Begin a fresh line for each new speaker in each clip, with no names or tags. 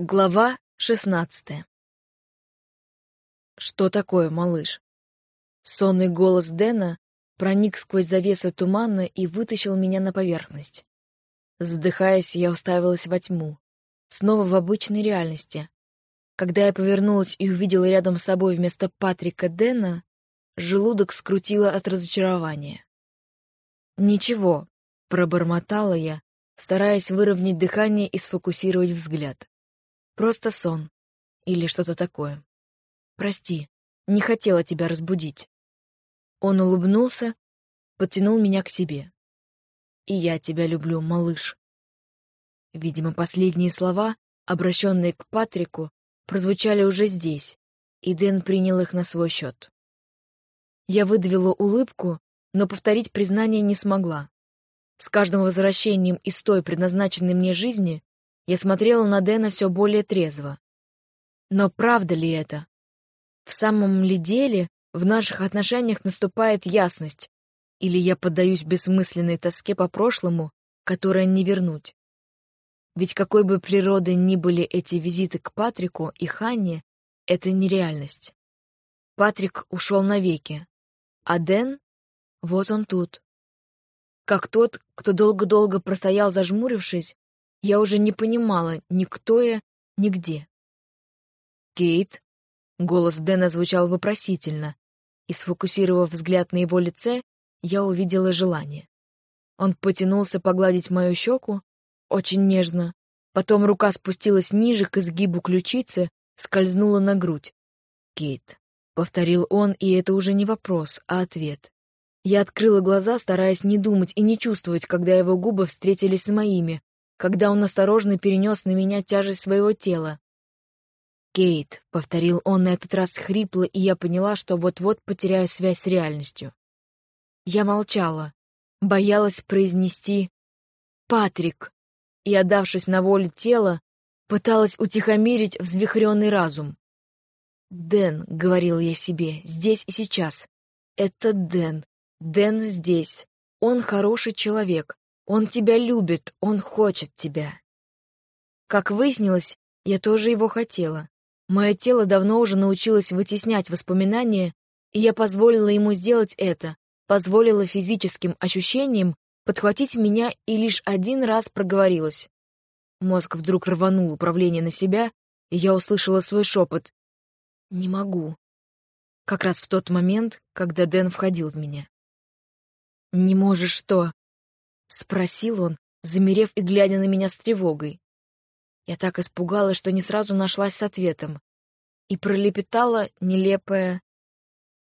Глава шестнадцатая «Что такое, малыш?» Сонный голос Дэна проник сквозь завесу тумана и вытащил меня на поверхность. Задыхаясь, я уставилась во тьму, снова в обычной реальности. Когда я повернулась и увидела рядом с собой вместо Патрика Дэна, желудок скрутило от разочарования. «Ничего», — пробормотала я, стараясь выровнять дыхание и сфокусировать взгляд. Просто сон. Или что-то такое. Прости, не хотела тебя разбудить. Он улыбнулся, потянул меня к себе. И я тебя люблю, малыш. Видимо, последние слова, обращенные к Патрику, прозвучали уже здесь, и Дэн принял их на свой счет. Я выдавила улыбку, но повторить признание не смогла. С каждым возвращением из той предназначенной мне жизни я смотрела на Дэна все более трезво. Но правда ли это? В самом ли деле в наших отношениях наступает ясность? Или я поддаюсь бессмысленной тоске по прошлому, которое не вернуть? Ведь какой бы природой ни были эти визиты к Патрику и Ханне, это нереальность. Патрик ушел навеки, а Дэн, вот он тут. Как тот, кто долго-долго простоял зажмурившись, я уже не понимала ни кто я, ни где. «Кейт?» — голос Дэна звучал вопросительно, и, сфокусировав взгляд на его лице, я увидела желание. Он потянулся погладить мою щеку, очень нежно, потом рука спустилась ниже к изгибу ключицы, скользнула на грудь. «Кейт», — повторил он, и это уже не вопрос, а ответ. Я открыла глаза, стараясь не думать и не чувствовать, когда его губы встретились с моими, когда он осторожно перенес на меня тяжесть своего тела. «Кейт», — повторил он на этот раз хрипло, и я поняла, что вот-вот потеряю связь с реальностью. Я молчала, боялась произнести «Патрик», и, отдавшись на волю тела, пыталась утихомирить взвихренный разум. «Дэн», — говорил я себе, — «здесь и сейчас. Это Дэн. Дэн здесь. Он хороший человек. Он тебя любит, он хочет тебя. Как выяснилось, я тоже его хотела. Мое тело давно уже научилось вытеснять воспоминания, и я позволила ему сделать это, позволила физическим ощущениям подхватить меня и лишь один раз проговорилась. Мозг вдруг рванул управление на себя, и я услышала свой шепот. «Не могу». Как раз в тот момент, когда Дэн входил в меня. «Не можешь что?» — спросил он, замерев и глядя на меня с тревогой. Я так испугалась, что не сразу нашлась с ответом. И пролепетала нелепое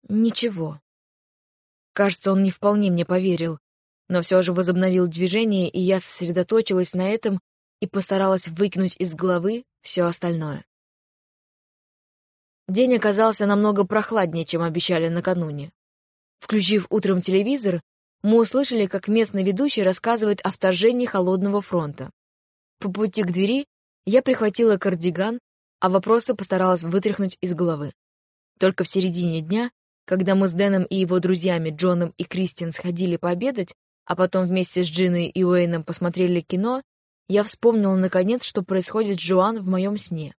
«Ничего». Кажется, он не вполне мне поверил, но все же возобновил движение, и я сосредоточилась на этом и постаралась выкинуть из головы все остальное. День оказался намного прохладнее, чем обещали накануне. Включив утром телевизор, мы услышали, как местный ведущий рассказывает о вторжении Холодного фронта. По пути к двери я прихватила кардиган, а вопросы постаралась вытряхнуть из головы. Только в середине дня, когда мы с Дэном и его друзьями Джоном и Кристин сходили пообедать, а потом вместе с Джиной и Уэйном посмотрели кино, я вспомнила наконец, что происходит с Джоан в моем сне.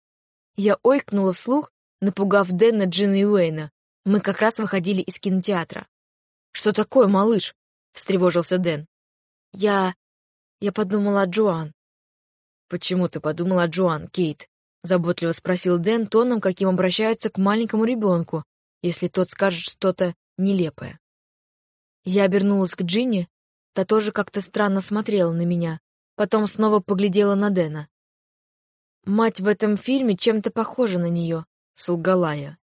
Я ойкнула вслух, напугав Дэна, Джина и Уэйна. Мы как раз выходили из кинотеатра. «Что такое, малыш?» Встревожился Дэн. «Я... я подумала о Джоан». «Почему ты подумала о Джоан, Кейт?» — заботливо спросил Дэн тоном, каким обращаются к маленькому ребенку, если тот скажет что-то нелепое. Я обернулась к Джинни, та тоже как-то странно смотрела на меня, потом снова поглядела на Дэна. «Мать в этом фильме чем-то похожа на нее», — солгала я.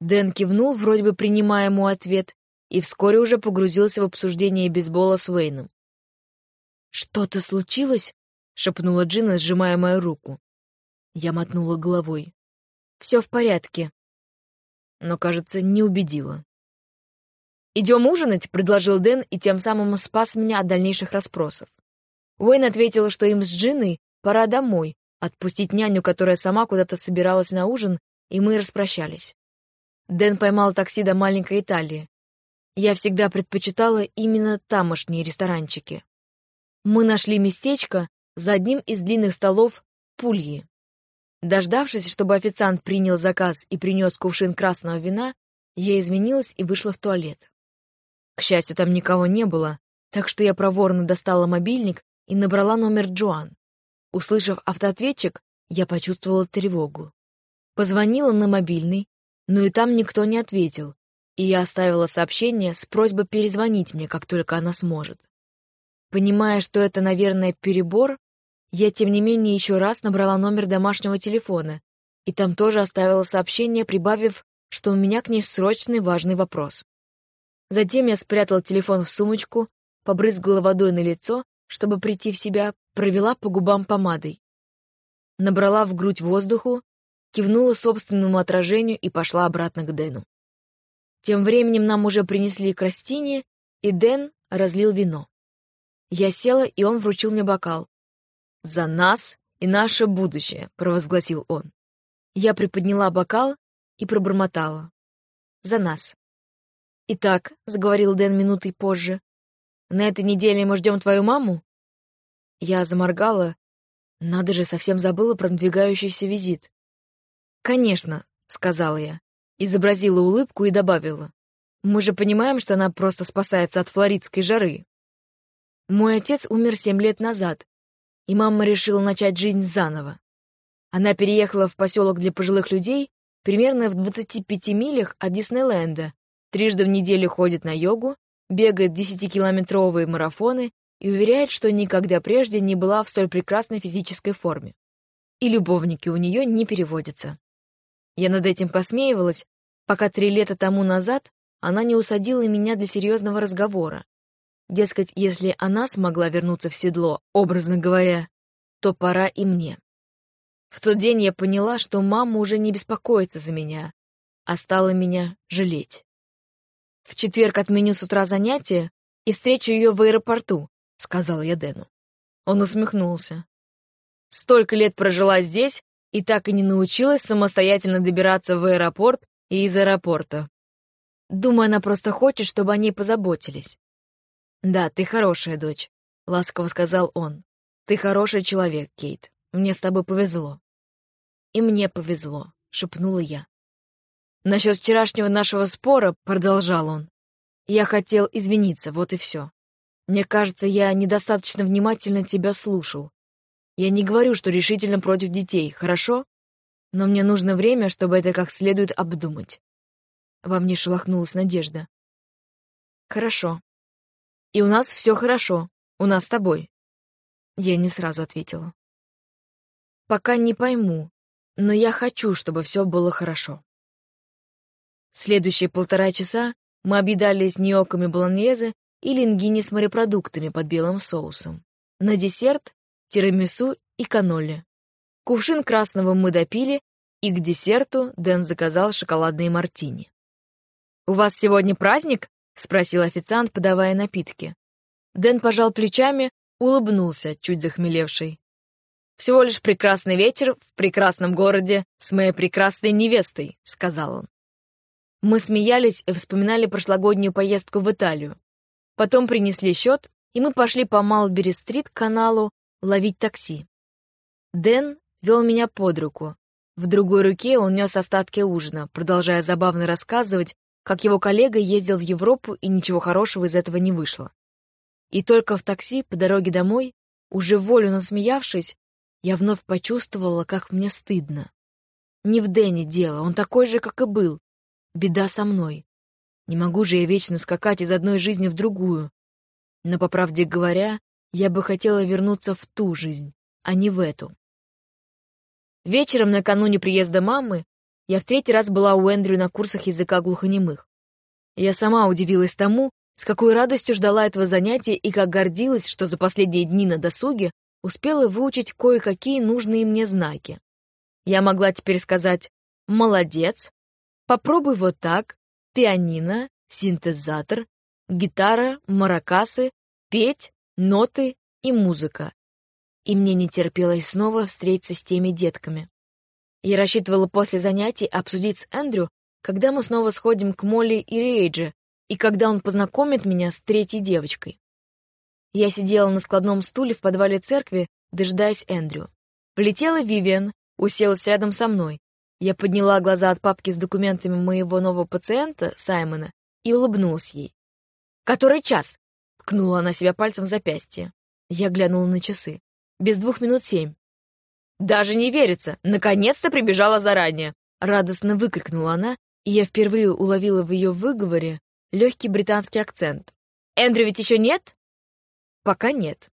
Дэн кивнул, вроде бы принимая мой ответ, и вскоре уже погрузился в обсуждение бейсбола с Уэйном. «Что-то случилось?» — шепнула Джина, сжимая мою руку. Я мотнула головой. «Все в порядке». Но, кажется, не убедила. «Идем ужинать?» — предложил Дэн и тем самым спас меня от дальнейших расспросов. Уэйн ответила, что им с Джиной пора домой, отпустить няню, которая сама куда-то собиралась на ужин, и мы распрощались. Дэн поймал такси до маленькой Италии. Я всегда предпочитала именно тамошние ресторанчики. Мы нашли местечко за одним из длинных столов Пульи. Дождавшись, чтобы официант принял заказ и принес кувшин красного вина, я извинилась и вышла в туалет. К счастью, там никого не было, так что я проворно достала мобильник и набрала номер Джоан. Услышав автоответчик, я почувствовала тревогу. Позвонила на мобильный, но и там никто не ответил, и я оставила сообщение с просьбой перезвонить мне, как только она сможет. Понимая, что это, наверное, перебор, я, тем не менее, еще раз набрала номер домашнего телефона, и там тоже оставила сообщение, прибавив, что у меня к ней срочный важный вопрос. Затем я спрятала телефон в сумочку, побрызгала водой на лицо, чтобы прийти в себя, провела по губам помадой. Набрала в грудь воздуху, кивнула собственному отражению и пошла обратно к Дэну. Тем временем нам уже принесли крастини, и Дэн разлил вино. Я села, и он вручил мне бокал. «За нас и наше будущее», — провозгласил он. Я приподняла бокал и пробормотала. «За нас». «Итак», — заговорил Дэн минутой позже, «на этой неделе мы ждем твою маму?» Я заморгала. Надо же, совсем забыла про надвигающийся визит. «Конечно», — сказала я, изобразила улыбку и добавила. «Мы же понимаем, что она просто спасается от флоридской жары». Мой отец умер семь лет назад, и мама решила начать жизнь заново. Она переехала в поселок для пожилых людей примерно в 25 милях от Диснейленда, трижды в неделю ходит на йогу, бегает 10-километровые марафоны и уверяет, что никогда прежде не была в столь прекрасной физической форме. И любовники у нее не переводятся. Я над этим посмеивалась, пока три лета тому назад она не усадила меня для серьезного разговора. Дескать, если она смогла вернуться в седло, образно говоря, то пора и мне. В тот день я поняла, что мама уже не беспокоится за меня, а стала меня жалеть. В четверг отменю с утра занятия и встречу ее в аэропорту, сказала я Дэну. Он усмехнулся. Столько лет прожила здесь и так и не научилась самостоятельно добираться в аэропорт и из аэропорта. Думаю, она просто хочет, чтобы о ней позаботились. «Да, ты хорошая дочь», — ласково сказал он. «Ты хороший человек, Кейт. Мне с тобой повезло». «И мне повезло», — шепнула я. «Насчет вчерашнего нашего спора», — продолжал он, — «я хотел извиниться, вот и все. Мне кажется, я недостаточно внимательно тебя слушал. Я не говорю, что решительно против детей, хорошо? Но мне нужно время, чтобы это как следует обдумать». Во мне шелохнулась надежда. «Хорошо», и у нас все хорошо. У нас с тобой. Я не сразу ответила. Пока не пойму, но я хочу, чтобы все было хорошо. Следующие полтора часа мы объедались ньоками болоньезе и лингини с морепродуктами под белым соусом. На десерт — тирамису и каноле. Кувшин красного мы допили, и к десерту Дэн заказал шоколадные мартини. «У вас сегодня праздник?» — спросил официант, подавая напитки. Дэн пожал плечами, улыбнулся, чуть захмелевший. «Всего лишь прекрасный вечер в прекрасном городе с моей прекрасной невестой», — сказал он. Мы смеялись и вспоминали прошлогоднюю поездку в Италию. Потом принесли счет, и мы пошли по Малбери-стрит к каналу ловить такси. Дэн вел меня под руку. В другой руке он нес остатки ужина, продолжая забавно рассказывать, как его коллега ездил в Европу и ничего хорошего из этого не вышло. И только в такси по дороге домой, уже волю насмеявшись, я вновь почувствовала, как мне стыдно. Не в Дэне дело, он такой же, как и был. Беда со мной. Не могу же я вечно скакать из одной жизни в другую. Но, по правде говоря, я бы хотела вернуться в ту жизнь, а не в эту. Вечером накануне приезда мамы я в третий раз была у Эндрю на курсах языка глухонемых. Я сама удивилась тому, с какой радостью ждала этого занятия и как гордилась, что за последние дни на досуге успела выучить кое-какие нужные мне знаки. Я могла теперь сказать «молодец», «попробуй вот так», «пианино», «синтезатор», «гитара», «маракасы», «петь», «ноты» и «музыка». И мне не терпелось снова встретиться с теми детками. Я рассчитывала после занятий обсудить с Эндрю, когда мы снова сходим к Молли и Рейджи, и когда он познакомит меня с третьей девочкой. Я сидела на складном стуле в подвале церкви, дожидаясь Эндрю. Влетела Вивиан уселась рядом со мной. Я подняла глаза от папки с документами моего нового пациента, Саймона, и улыбнулась ей. «Который час?» — ткнула она себя пальцем в запястье. Я глянула на часы. «Без двух минут семь». «Даже не верится! Наконец-то прибежала заранее!» Радостно выкрикнула она, и я впервые уловила в ее выговоре легкий британский акцент. «Эндрю ведь еще нет?» «Пока нет».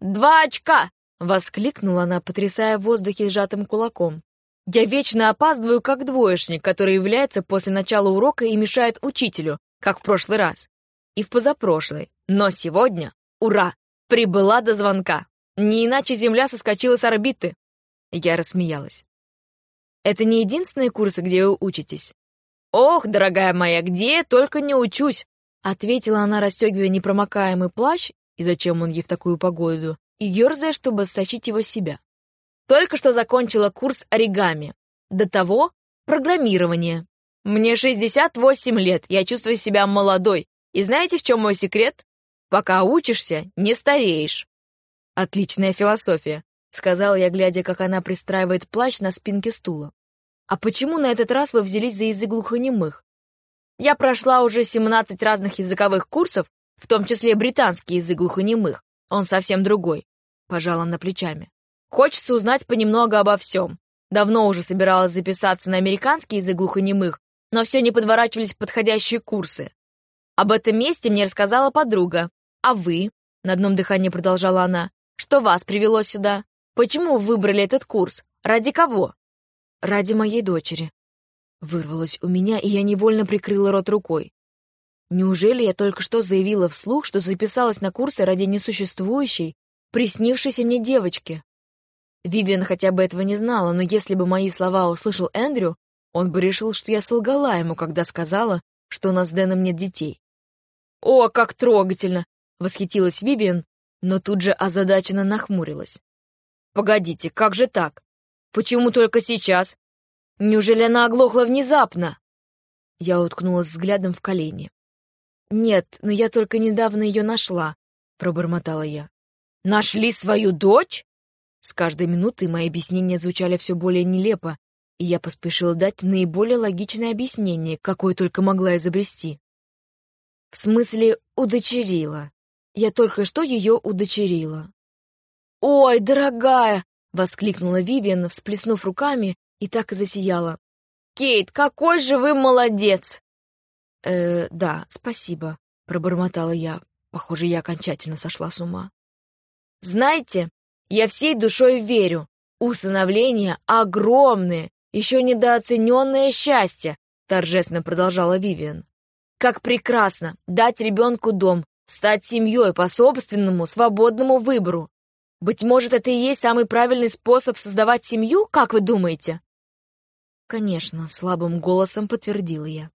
«Два очка!» — воскликнула она, потрясая в воздухе сжатым кулаком. «Я вечно опаздываю, как двоечник, который является после начала урока и мешает учителю, как в прошлый раз. И в позапрошлый. Но сегодня, ура, прибыла до звонка. Не иначе Земля соскочила с орбиты». Я рассмеялась. «Это не единственные курсы, где вы учитесь?» «Ох, дорогая моя, где я только не учусь!» Ответила она, расстегивая непромокаемый плащ, и зачем он ей в такую погоду, и ерзая, чтобы стащить его с себя. Только что закончила курс оригами. До того — программирование. Мне 68 лет, я чувствую себя молодой. И знаете, в чем мой секрет? Пока учишься, не стареешь. Отличная философия, сказала я, глядя, как она пристраивает плащ на спинке стула. А почему на этот раз вы взялись за язык глухонемых? Я прошла уже 17 разных языковых курсов, в том числе британский язык глухонемых. Он совсем другой. Пожала на плечами. Хочется узнать понемногу обо всем. Давно уже собиралась записаться на американский язык глухонемых, но все не подворачивались подходящие курсы. Об этом месте мне рассказала подруга. А вы? На одном дыхании продолжала она. Что вас привело сюда? Почему вы выбрали этот курс? Ради кого? Ради моей дочери. Вырвалось у меня, и я невольно прикрыла рот рукой. Неужели я только что заявила вслух, что записалась на курсы ради несуществующей, приснившейся мне девочки? Вивиан хотя бы этого не знала, но если бы мои слова услышал Эндрю, он бы решил, что я солгала ему, когда сказала, что у нас с Дэном нет детей. «О, как трогательно!» — восхитилась Вивиан, но тут же озадаченно нахмурилась. «Погодите, как же так? Почему только сейчас? Неужели она оглохла внезапно?» Я уткнулась взглядом в колени. «Нет, но я только недавно ее нашла», — пробормотала я. «Нашли свою дочь?» С каждой минутой мои объяснения звучали все более нелепо, и я поспешила дать наиболее логичное объяснение, какое только могла изобрести. В смысле, удочерила. Я только что ее удочерила. «Ой, дорогая!» — воскликнула Вивиан, всплеснув руками, и так и засияла. «Кейт, какой же вы молодец!» «Э, да, спасибо», — пробормотала я. Похоже, я окончательно сошла с ума. «Знаете, я всей душой верю. Усыновление — огромное, еще недооцененное счастье», — торжественно продолжала Вивиан. «Как прекрасно дать ребенку дом, стать семьей по собственному свободному выбору. Быть может, это и есть самый правильный способ создавать семью, как вы думаете?» «Конечно», — слабым голосом подтвердила я.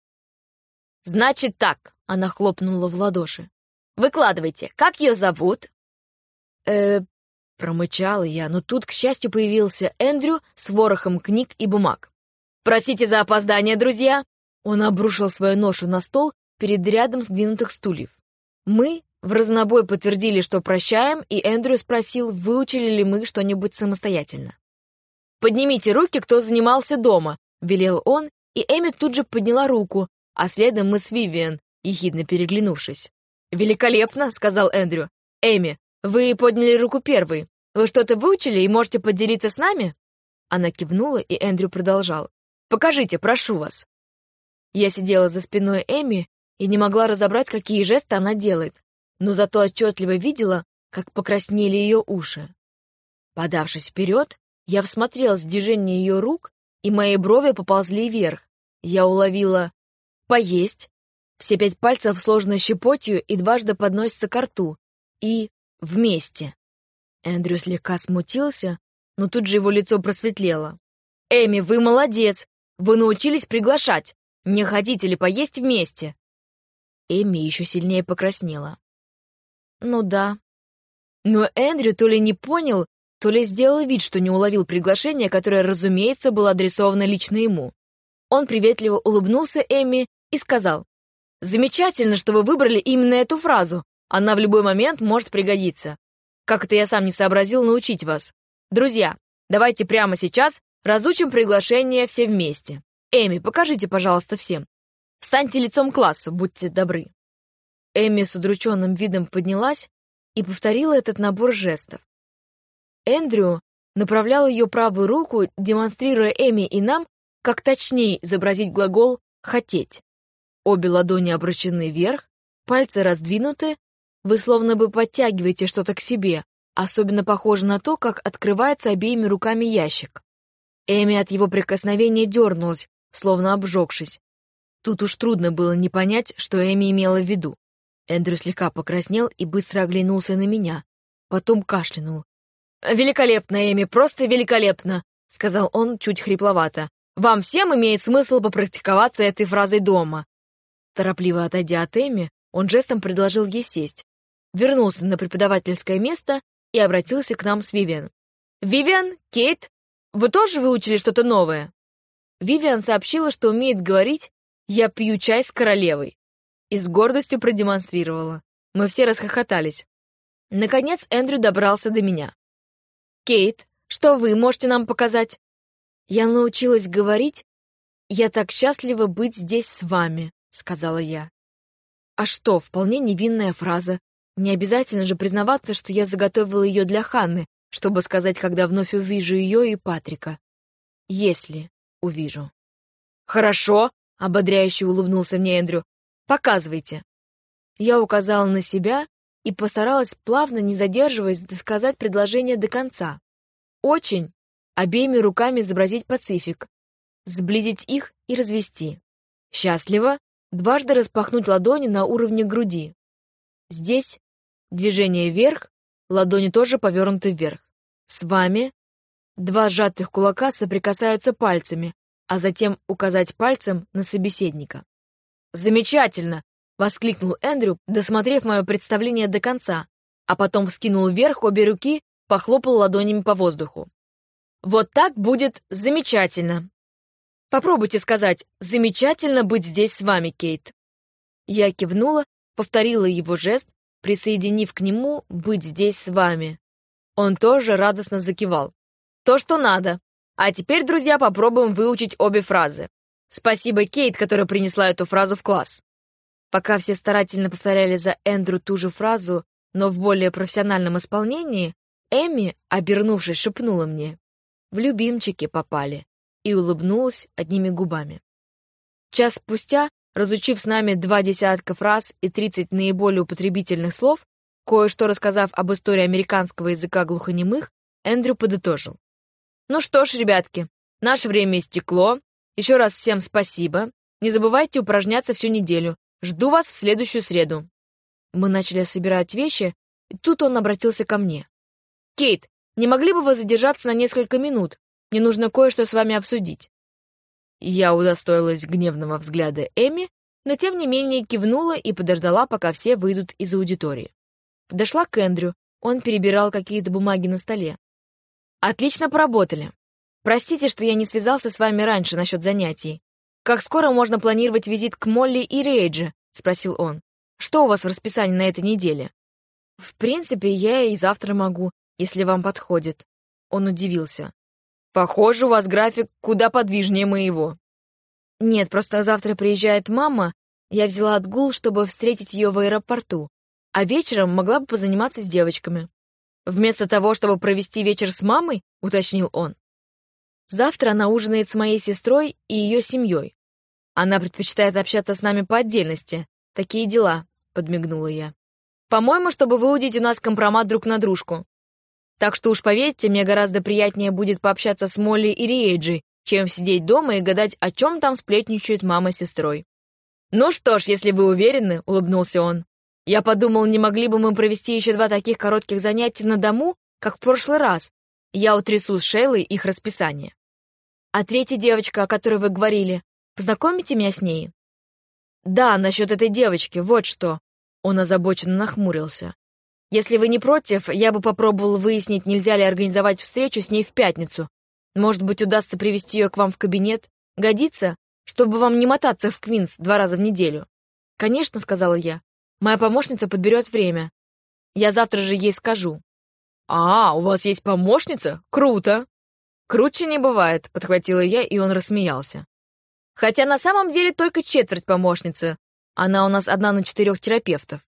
«Значит так», — она хлопнула в ладоши. «Выкладывайте, как ее зовут?» «Э, Промычала я, но тут, к счастью, появился Эндрю с ворохом книг и бумаг. «Простите за опоздание, друзья!» Он обрушил свою ношу на стол перед рядом сдвинутых стульев. Мы в разнобой подтвердили, что прощаем, и Эндрю спросил, выучили ли мы что-нибудь самостоятельно. «Поднимите руки, кто занимался дома», — велел он, и Эми тут же подняла руку, а следом мы с Вивиан, ехидно переглянувшись. «Великолепно», — сказал Эндрю. «Эми, вы подняли руку первый. Вы что-то выучили и можете поделиться с нами?» Она кивнула, и Эндрю продолжал. «Покажите, прошу вас». Я сидела за спиной Эми и не могла разобрать, какие жесты она делает, но зато отчетливо видела, как покраснели ее уши. Подавшись вперед, я всмотрелась в движение ее рук, и мои брови поползли вверх. Я уловила «поесть». Все пять пальцев сложены щепотью и дважды подносятся к рту. И Вместе. Эндрю слегка смутился, но тут же его лицо просветлело. «Эми, вы молодец! Вы научились приглашать! Не хотите ли поесть вместе?» Эми еще сильнее покраснела. «Ну да». Но Эндрю то ли не понял, то ли сделал вид, что не уловил приглашение, которое, разумеется, было адресовано лично ему. Он приветливо улыбнулся Эми и сказал, «Замечательно, что вы выбрали именно эту фразу. Она в любой момент может пригодиться. Как это я сам не сообразил научить вас. Друзья, давайте прямо сейчас разучим приглашение все вместе. Эми, покажите, пожалуйста, всем. Станьте лицом классу, будьте добры». Эми с удрученным видом поднялась и повторила этот набор жестов. Эндрю направлял ее правую руку, демонстрируя Эми и нам, как точнее изобразить глагол «хотеть». Обе ладони обращены вверх, пальцы раздвинуты, вы словно бы подтягиваете что-то к себе, особенно похоже на то, как открывается обеими руками ящик. Эми от его прикосновения дернулась, словно обжегшись. Тут уж трудно было не понять, что Эми имела в виду. Эндрю слегка покраснел и быстро оглянулся на меня. Потом кашлянул. «Великолепно, Эми, просто великолепно!» — сказал он чуть хрипловато. «Вам всем имеет смысл попрактиковаться этой фразой дома». Торопливо отойдя от Эми, он жестом предложил ей сесть, вернулся на преподавательское место и обратился к нам с Вивиан. «Вивиан, Кейт, вы тоже выучили что-то новое?» Вивиан сообщила, что умеет говорить «я пью чай с королевой» и с гордостью продемонстрировала. Мы все расхохотались. Наконец Эндрю добрался до меня. «Кейт, что вы можете нам показать?» «Я научилась говорить. Я так счастлива быть здесь с вами», — сказала я. А что, вполне невинная фраза. Не обязательно же признаваться, что я заготовила ее для Ханны, чтобы сказать, когда вновь увижу ее и Патрика. Если увижу. «Хорошо», — ободряюще улыбнулся мне Эндрю. «Показывайте». Я указала на себя и постаралась плавно, не задерживаясь, досказать предложение до конца. Очень обеими руками изобразить Пацифик, сблизить их и развести. Счастливо дважды распахнуть ладони на уровне груди. Здесь движение вверх, ладони тоже повернуты вверх. С вами два сжатых кулака соприкасаются пальцами, а затем указать пальцем на собеседника. «Замечательно!» — воскликнул Эндрю, досмотрев мое представление до конца, а потом вскинул вверх обе руки, похлопал ладонями по воздуху. «Вот так будет замечательно!» Попробуйте сказать «замечательно быть здесь с вами, Кейт». Я кивнула, повторила его жест, присоединив к нему «быть здесь с вами». Он тоже радостно закивал. То, что надо. А теперь, друзья, попробуем выучить обе фразы. Спасибо, Кейт, которая принесла эту фразу в класс. Пока все старательно повторяли за Эндрю ту же фразу, но в более профессиональном исполнении, Эми, обернувшись, шепнула мне. В любимчики попали и улыбнулась одними губами. Час спустя, разучив с нами два десятка фраз и тридцать наиболее употребительных слов, кое-что рассказав об истории американского языка глухонемых, Эндрю подытожил. «Ну что ж, ребятки, наше время истекло. Еще раз всем спасибо. Не забывайте упражняться всю неделю. Жду вас в следующую среду». Мы начали собирать вещи, и тут он обратился ко мне. «Кейт, не могли бы вы задержаться на несколько минут? Мне нужно кое-что с вами обсудить». Я удостоилась гневного взгляда Эми, но тем не менее кивнула и подождала, пока все выйдут из аудитории. Подошла к Эндрю, он перебирал какие-то бумаги на столе. «Отлично поработали. Простите, что я не связался с вами раньше насчет занятий. Как скоро можно планировать визит к Молли и Рейджи?» — спросил он. «Что у вас в расписании на этой неделе?» «В принципе, я и завтра могу, если вам подходит». Он удивился. Похоже, у вас график куда подвижнее моего. Нет, просто завтра приезжает мама. Я взяла отгул, чтобы встретить ее в аэропорту. А вечером могла бы позаниматься с девочками. Вместо того, чтобы провести вечер с мамой, уточнил он. Завтра она ужинает с моей сестрой и ее семьей. Она предпочитает общаться с нами по отдельности. Такие дела, подмигнула я. По-моему, чтобы выудить у нас компромат друг на дружку. Так что уж поверьте, мне гораздо приятнее будет пообщаться с Молли и Риэджи, чем сидеть дома и гадать, о чем там сплетничают мама с сестрой. «Ну что ж, если вы уверены», — улыбнулся он. «Я подумал, не могли бы мы провести еще два таких коротких занятия на дому, как в прошлый раз. Я утрясу с Шейлой их расписание». «А третья девочка, о которой вы говорили, познакомите меня с ней?» «Да, насчет этой девочки, вот что». Он озабоченно нахмурился. Если вы не против, я бы попробовал выяснить, нельзя ли организовать встречу с ней в пятницу. Может быть, удастся привести ее к вам в кабинет? Годится? Чтобы вам не мотаться в Квинс два раза в неделю. Конечно, сказала я. Моя помощница подберет время. Я завтра же ей скажу. А, у вас есть помощница? Круто. «Круче не бывает», — подхватила я, и он рассмеялся. «Хотя на самом деле только четверть помощницы. Она у нас одна на четырех терапевтов».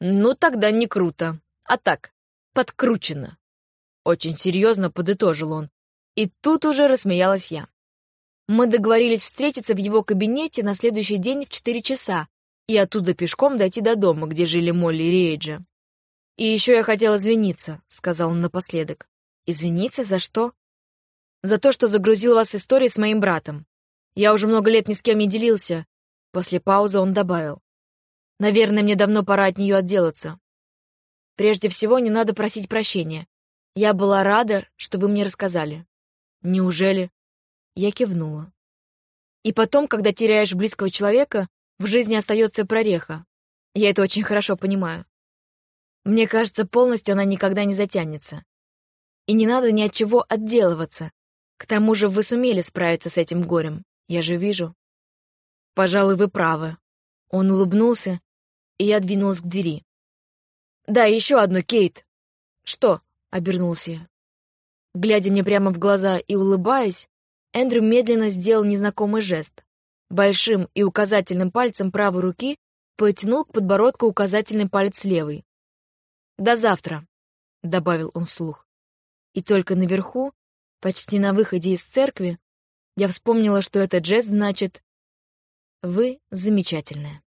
«Ну, тогда не круто. А так, подкручено». Очень серьезно подытожил он. И тут уже рассмеялась я. Мы договорились встретиться в его кабинете на следующий день в четыре часа и оттуда пешком дойти до дома, где жили Молли и Рейджа. «И еще я хотел извиниться», — сказал он напоследок. «Извиниться за что?» «За то, что загрузил вас историей с моим братом. Я уже много лет ни с кем не делился». После паузы он добавил. «Наверное, мне давно пора от нее отделаться. Прежде всего, не надо просить прощения. Я была рада, что вы мне рассказали». «Неужели?» Я кивнула. И потом, когда теряешь близкого человека, в жизни остается прореха. Я это очень хорошо понимаю. Мне кажется, полностью она никогда не затянется. И не надо ни от чего отделываться. К тому же вы сумели справиться с этим горем. Я же вижу. Пожалуй, вы правы. Он улыбнулся, и я двинулась к двери. «Да, еще одно, Кейт!» «Что?» — обернулся я. Глядя мне прямо в глаза и улыбаясь, Эндрю медленно сделал незнакомый жест. Большим и указательным пальцем правой руки потянул к подбородку указательный палец левой. «До завтра», — добавил он вслух. И только наверху, почти на выходе из церкви, я вспомнила, что этот жест значит «Вы замечательная».